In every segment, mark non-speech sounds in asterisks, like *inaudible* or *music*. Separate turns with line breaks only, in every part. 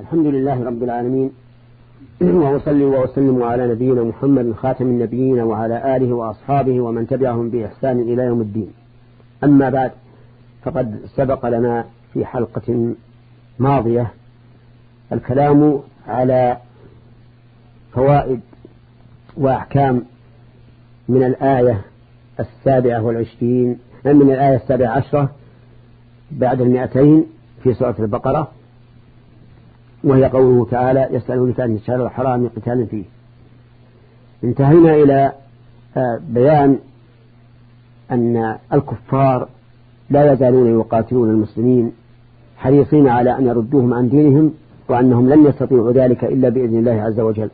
الحمد لله رب العالمين. *clears throat* وأصلي وأسلم على نبينا محمد خاتم النبيين وعلى آله وأصحابه ومن تبعهم بإحسان إلى يوم الدين. أما بعد فقد سبق لنا في حلقة ماضية الكلام على فوائد وأحكام من الآية السابعة والعشرين من الآية السابعة عشرة بعد المئتين في سورة البقرة. وهي قوله تعالى يسألونك عن الشهر الحرام قتال فيه. انتهينا إلى آه، بيان أن الكفار لا يزالون يقاتلون المسلمين حريصين على أن يردوهم عن دينهم وأنهم لن يستطيعوا ذلك إلا بإذن الله عز وجل.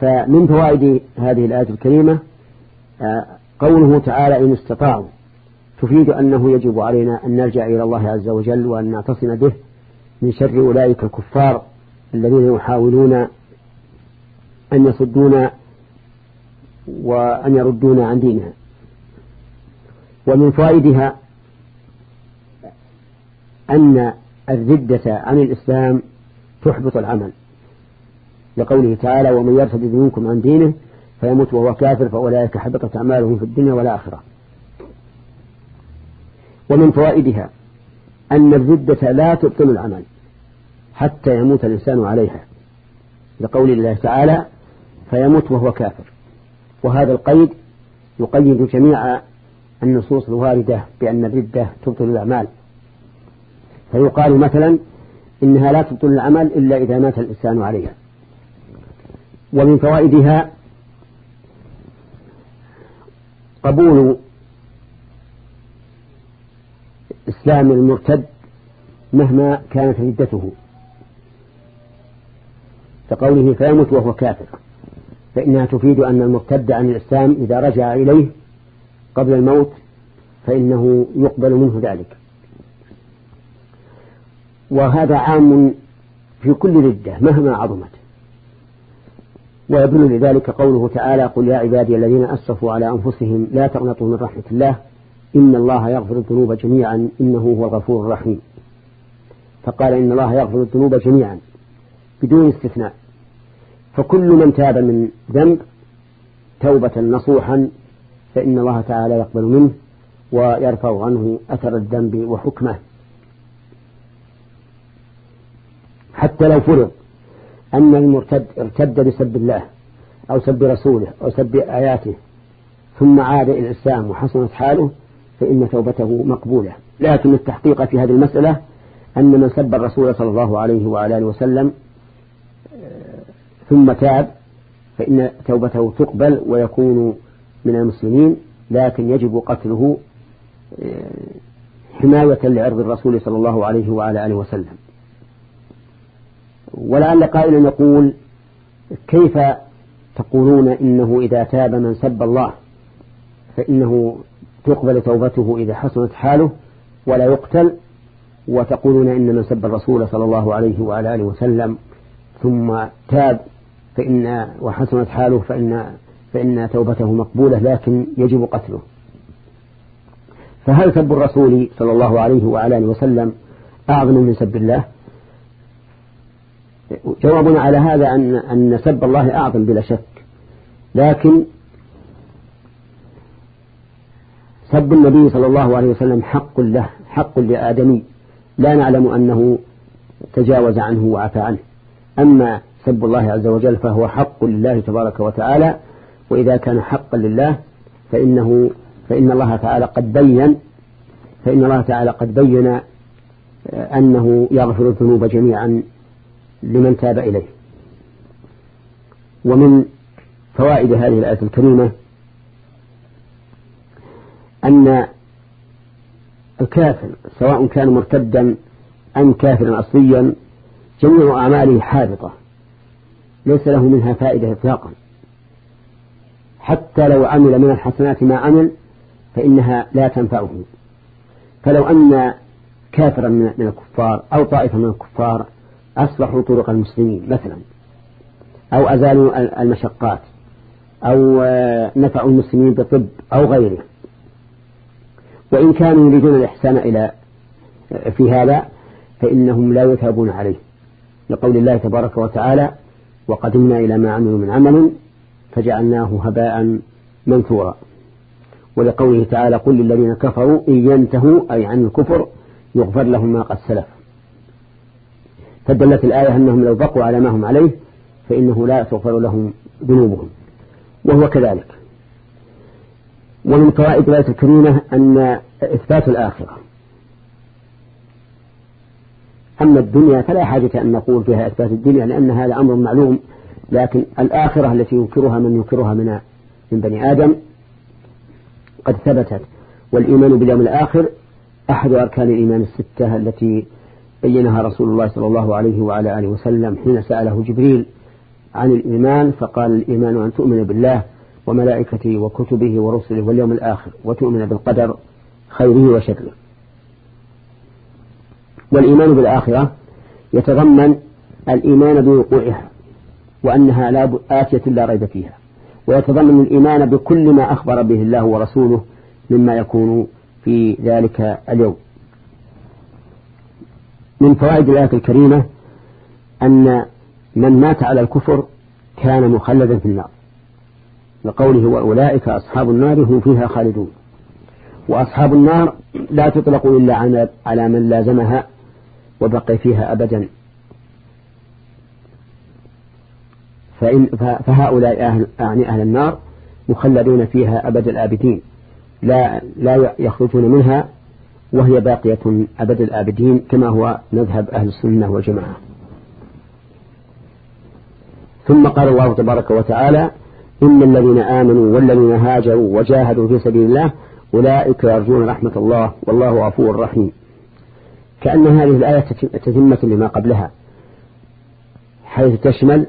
فمن فوائد هذه الآية الكريمة آه، قوله تعالى إن استطاعوا تفيد أنه يجب علينا أن نرجع إلى الله عز وجل وأن نعتصم به من شر أولئك الكفار الذين يحاولون أن يصدون وأن يردون عن دينها. ومن فوائدها أن الردة عن الإسلام تحبط العمل. لقوله تعالى ومن يرتد منكم عن دينه فيموت وهو كافر فأولئك حبطت أعمالهم في الدنيا والآخرة. ومن فوائدها أن الردة لا تبطل العمل. حتى يموت الإنسان عليها. لقول الله تعالى فيموت وهو كافر. وهذا القيد يقيد جميع النصوص الواردة بأن الردة تبطل الأعمال. فيقال مثلا إنها لا تبطل العمل إلا إذا مات الإنسان عليها. ومن فوائدها قبول إسلام المرتد مهما كانت ردته. كقوله فيمت وهو كافر. فإنها تفيد أن المرتد عن الإسلام إذا رجع إليه قبل الموت فإنه يقبل منه ذلك. وهذا عام في كل ردة مهما عظمت. ويدل لذلك قوله تعالى قل يا عبادي الذين أسرفوا على أنفسهم لا تقنطوا من رحمة الله إن الله يغفر الذنوب جميعا إنه هو الغفور الرحيم. فقال إن الله يغفر الذنوب جميعا بدون استثناء. فكل من تاب من ذنب توبة نصوحا فإن الله تعالى يقبل منه ويرفع عنه أثر الذنب وحكمه. حتى لو فرض أن المرتد ارتد بسب الله أو سب رسوله أو سب آياته ثم عاد إلى الإسلام وحسنت حاله فإن توبته مقبولة. لكن التحقيق في هذه المسألة أن من سب الرسول صلى الله عليه وعلى آله وسلم ثم تاب فإن توبته تقبل ويكون من المسلمين لكن يجب قتله حماية لعرض الرسول صلى الله عليه وعلى آله وسلم. ولعل قائلا يقول كيف تقولون إنه إذا تاب من سب الله؟ فإنه تقبل توبته إذا حسنت حاله ولا يقتل وتقولون إن من سب الرسول صلى الله عليه وعلى آله وسلم ثم تاب فإن وحسنت حاله فإن فإن توبته مقبولة لكن يجب قتله. فهل سب الرسول صلى الله عليه وعلى آله وسلم أعظم من سب الله؟ جوابنا على هذا أن أن سب الله أعظم بلا شك لكن سب النبي صلى الله عليه وسلم حق له حق لآدمي. لا نعلم أنه تجاوز عنه وعفى عنه. أما سب الله عز وجل فهو حق لله تبارك وتعالى وإذا كان حقا لله فإنه فإن الله تعالى قد بين فإن الله تعالى قد بين أنه يغفر الذنوب جميعا لمن تاب إليه. ومن فوائد هذه الآية الكريمة أن الكافر سواء كان مرتدا أم كافرا أصليا جميع أعماله حابطة ليس له منها فائدة إطلاقا. حتى لو عمل من الحسنات ما عمل فإنها لا تنفعه. فلو أن كافرا من الكفار أو طائفة من الكفار أصلحوا طرق المسلمين مثلا أو أزالوا المشقات أو نفعوا المسلمين بطب أو غيره. وإن كانوا يريدون الإحسان إلى في هذا فإنهم لا يثابون عليه. لقول الله تبارك وتعالى وقدمنا إلى ما عملوا من عمل فجعلناه هباء منثورا. ولقوله تعالى قل للذين كفروا إن ينتهوا أي عن الكفر يغفر لهم ما قد سلف. فدلت الآية أنهم لو بقوا على ما هم عليه فإنه لا تغفر لهم ذنوبهم. وهو كذلك. ومن فوائد الآية الكريمة أن إثبات الآخرة. أما الدنيا فلا حاجة أن نقول فيها إثبات الدنيا لأن هذا أمر معلوم لكن الآخرة التي ينكرها من ينكرها من من بني آدم قد ثبتت. والإيمان باليوم الآخر أحد أركان الإيمان الستة التي بينها رسول الله صلى الله عليه وعلى آله وسلم حين سأله جبريل عن الإيمان فقال الإيمان أن تؤمن بالله وملائكته وكتبه ورسله واليوم الآخر وتؤمن بالقدر خيره وشره. والإيمان بالآخرة يتضمن الإيمان بوقوعها وأنها لا آتية لا ريب فيها ويتضمن الإيمان بكل ما أخبر به الله ورسوله مما يكون في ذلك اليوم. من فوائد الآية الكريمة أن من مات على الكفر كان مخلدا في النار لقوله وأولئك أصحاب النار هم فيها خالدون. وأصحاب النار لا تطلق إلا على من لازمها وبقي فيها أبدا. فإن فهؤلاء أهل, يعني أهل النار مخلدون فيها أبد الآبدين. لا, لا يخرجون منها وهي باقية أبد الآبدين كما هو مذهب أهل السنة والجماعة. ثم قال الله تبارك وتعالى إن الذين آمنوا والذين هاجروا وجاهدوا في سبيل الله أولئك يرجون رحمة الله والله غفور رحيم. كأن هذه الآية تتمة لما قبلها حيث تشمل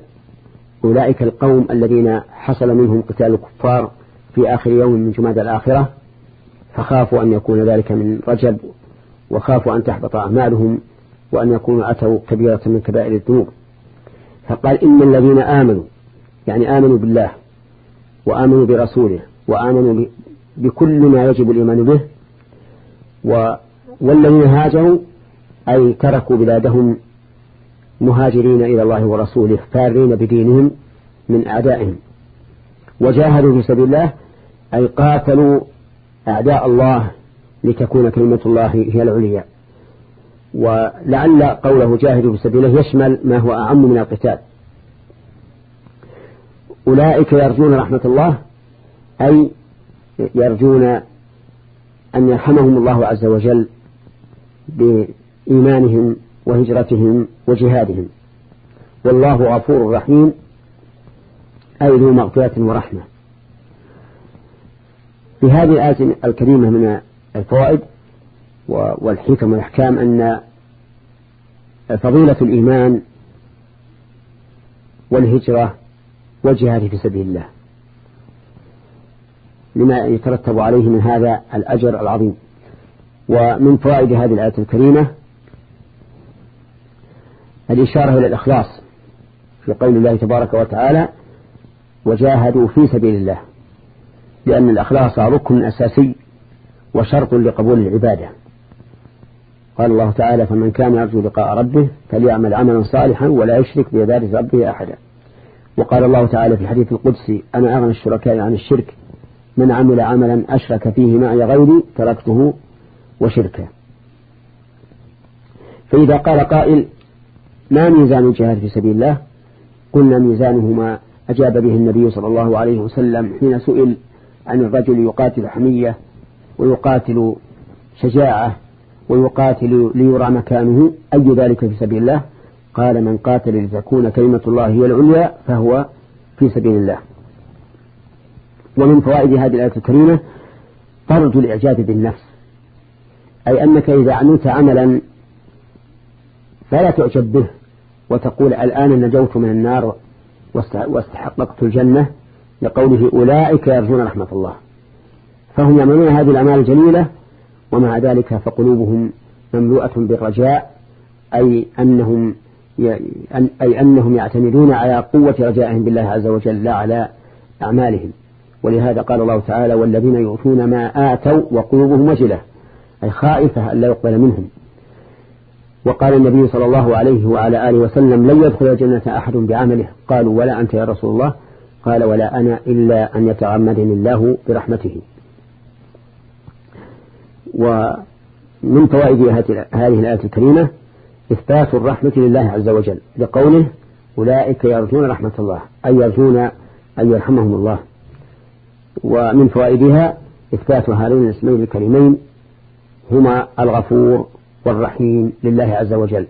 أولئك القوم الذين حصل منهم قتال الكفار في آخر يوم من جماد الآخرة فخافوا أن يكون ذلك من رجب وخافوا أن تحبط أعمالهم وأن يكونوا أتوا كبيرة من كبائر الذنوب. فقال إن الذين آمنوا يعني آمنوا بالله وآمنوا برسوله وآمنوا بكل ما يجب الإيمان به والذين هاجروا أي تركوا بلادهم مهاجرين إلى الله ورسوله فارين بدينهم من أعدائهم. وجاهدوا في سبيل الله أي قاتلوا أعداء الله لتكون كلمة الله هي العليا. ولعل قوله جاهدوا في سبيله يشمل ما هو أعم من القتال. أولئك يرجون رحمة الله أي يرجون أن يرحمهم الله عز وجل بإيمانهم وهجرتهم وجهادهم. والله غفور رحيم. أي ذو مغفرة ورحمة. في هذه الآية الكريمة من الفوائد والحكم والأحكام أن فضيلة الإيمان والهجرة والجهاد في سبيل الله. لما يترتب عليه من هذا الأجر العظيم. ومن فوائد هذه الآية الكريمة الإشارة إلى الإخلاص في قول الله تبارك وتعالى وجاهدوا في سبيل الله لأن الإخلاص ركن أساسي وشرط لقبول العبادة. قال الله تعالى فمن كان يرجو لقاء ربه فليعمل عملا صالحا ولا يشرك بعبادة ربه أحدا. وقال الله تعالى في الحديث القدسي أنا أغنى الشركاء عن الشرك من عمل عملا أشرك فيه معي غيري تركته وشركه. فإذا قال قائل ما ميزان الجهاد في سبيل الله؟ قلنا ميزانه ما أجاب به النبي صلى الله عليه وسلم حين سئل عن الرجل يقاتل حمية ويقاتل شجاعة ويقاتل ليرى مكانه أي ذلك في سبيل الله؟ قال من قاتل لتكون كلمة الله هي العليا فهو في سبيل الله. ومن فوائد هذه الآية الكريمة طرد الإعجاب بالنفس أي أنك إذا عملت عملا فلا تعجب به وتقول الآن نجوت من النار واستحققت الجنة لقوله أولئك يرجون رحمة الله. فهم يعملون هذه الأعمال الجميلة ومع ذلك فقلوبهم مملوءة بالرجاء أي أنهم أي أنهم يعتمدون على قوة رجائهم بالله عز وجل لا على أعمالهم. ولهذا قال الله تعالى والذين يؤتون ما آتوا وقلوبهم وجلة. أي خائفة أن لا يقبل منهم. وقال النبي صلى الله عليه وعلى آله وسلم لن يدخل الجنة أحد بعمله. قالوا ولا أنت يا رسول الله. قال ولا أنا إلا أن يتغمدني الله برحمته. ومن فوائد هذه الآية الكريمة إثبات الرحمة لله عز وجل لقوله أولئك يرجون رحمة الله أي يرجون أن يرحمهم الله. ومن فوائدها إثبات هذين الاسمين الكريمين هما الغفور والرحيم لله عز وجل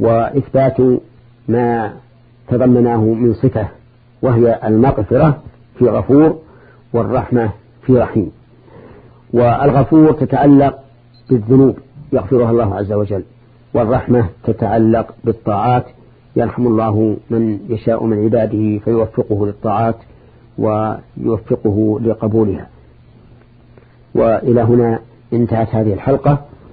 وإثبات ما تضمناه من صفة وهي المغفرة في غفور والرحمة في رحيم. والغفور تتعلق بالذنوب يغفرها الله عز وجل والرحمة تتعلق بالطاعات يرحم الله من يشاء من عباده فيوفقه للطاعات ويوفقه لقبولها. وإلى هنا انتهت هذه الحلقة.